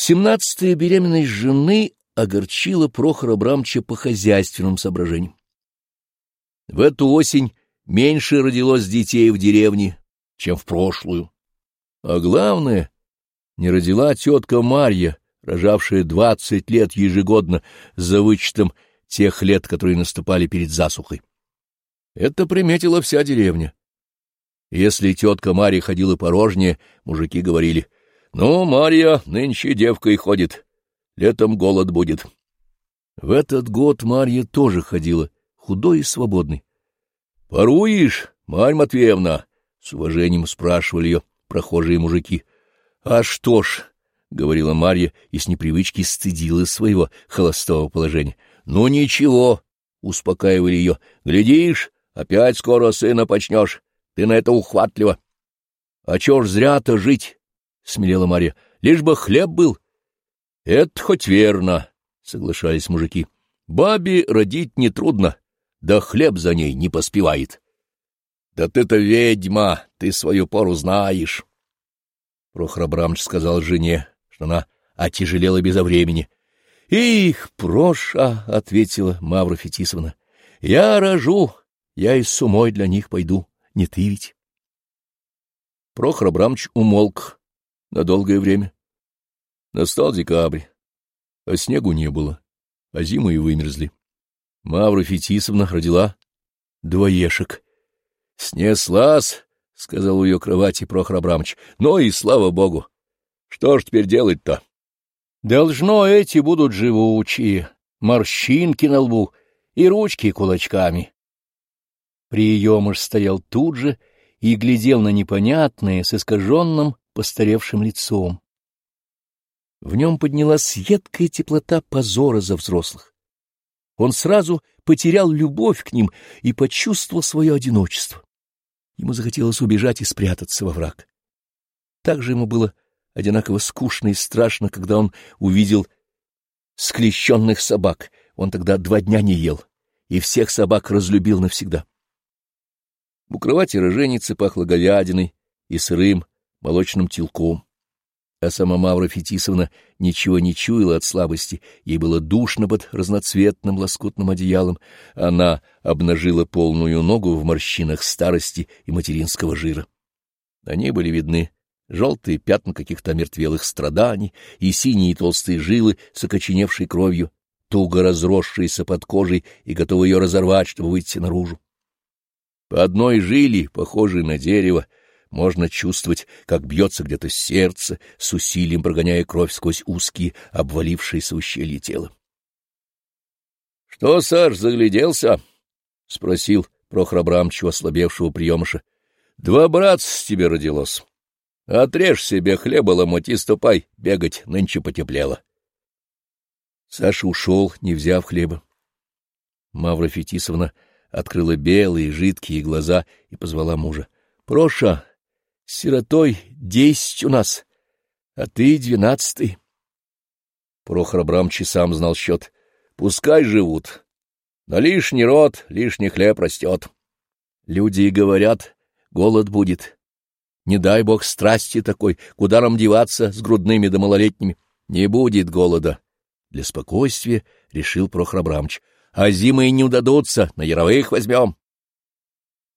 Семнадцатая беременность жены огорчила Прохора Абрамовича по хозяйственным соображениям. В эту осень меньше родилось детей в деревне, чем в прошлую. А главное, не родила тетка Марья, рожавшая двадцать лет ежегодно за вычетом тех лет, которые наступали перед засухой. Это приметила вся деревня. Если тетка Марья ходила порожнее, мужики говорили, «Ну, Марья нынче девкой ходит, летом голод будет». В этот год Марья тоже ходила, худой и свободной. — Поруешь, Марь Матвеевна? — с уважением спрашивали ее прохожие мужики. — А что ж, — говорила Марья и с непривычки стыдила своего холостого положения. — Ну ничего, — успокаивали ее, — глядишь, опять скоро сына почнешь, ты на это ухватлива. — А чё ж зря-то жить? — смелела Марья. — Лишь бы хлеб был. — Это хоть верно, — соглашались мужики. — Бабе родить нетрудно, да хлеб за ней не поспевает. — Да ты-то ведьма, ты свою пору знаешь. Прохор Абрамович сказал жене, что она отяжелела безо времени. — Их, Проша, — ответила Мавра Фетисовна, — я рожу, я и с умой для них пойду, не ты ведь. Прохор Абрамович умолк на долгое время. Настал декабрь, а снегу не было, а зимы и вымерзли. Мавра Фетисовна родила двоешек. — Снеслась, — сказал у ее кровати Прохор Абрамович, — ну и слава богу. Что ж теперь делать-то? Должно эти будут живучие, морщинки на лбу и ручки кулачками. Приемыш стоял тут же и глядел на непонятное с искаженным постаревшим лицом. В нем поднялась едкая теплота позора за взрослых. Он сразу потерял любовь к ним и почувствовал свое одиночество. Ему захотелось убежать и спрятаться во враг. Так же ему было одинаково скучно и страшно, когда он увидел склещенных собак. Он тогда два дня не ел, и всех собак разлюбил навсегда. У кровати роженицы пахло говядиной и сырым молочным телком. А сама Мавра Фетисовна ничего не чуяла от слабости, ей было душно под разноцветным лоскутным одеялом. Она обнажила полную ногу в морщинах старости и материнского жира. Они были видны желтые пятна каких-то мертвелых страданий и синие толстые жилы с окоченевшей кровью, туго разросшиеся под кожей и готовые ее разорвать, чтобы выйти наружу. По одной жиле, похожей на дерево, можно чувствовать, как бьется где-то сердце, с усилием прогоняя кровь сквозь узкие, обвалившиеся ущелья тела. — Что, Саш, загляделся? — спросил Прохор Абрамович ослабевшего приемыша. — Два братца тебе родилось. Отрежь себе хлеба, ломоти, ступай, бегать нынче потеплело. Саша ушел, не взяв хлеба. Мавра Фетисовна открыла белые жидкие глаза и позвала мужа. — Проша, сиротой десять у нас, а ты двенадцатый. Прохор Абрамович сам знал счет. Пускай живут. На лишний род лишний хлеб растет. Люди и говорят, голод будет. Не дай бог страсти такой, куда нам деваться с грудными да малолетними. Не будет голода. Для спокойствия решил Прохор Абрамович. А зимы не удадутся, на яровых возьмем.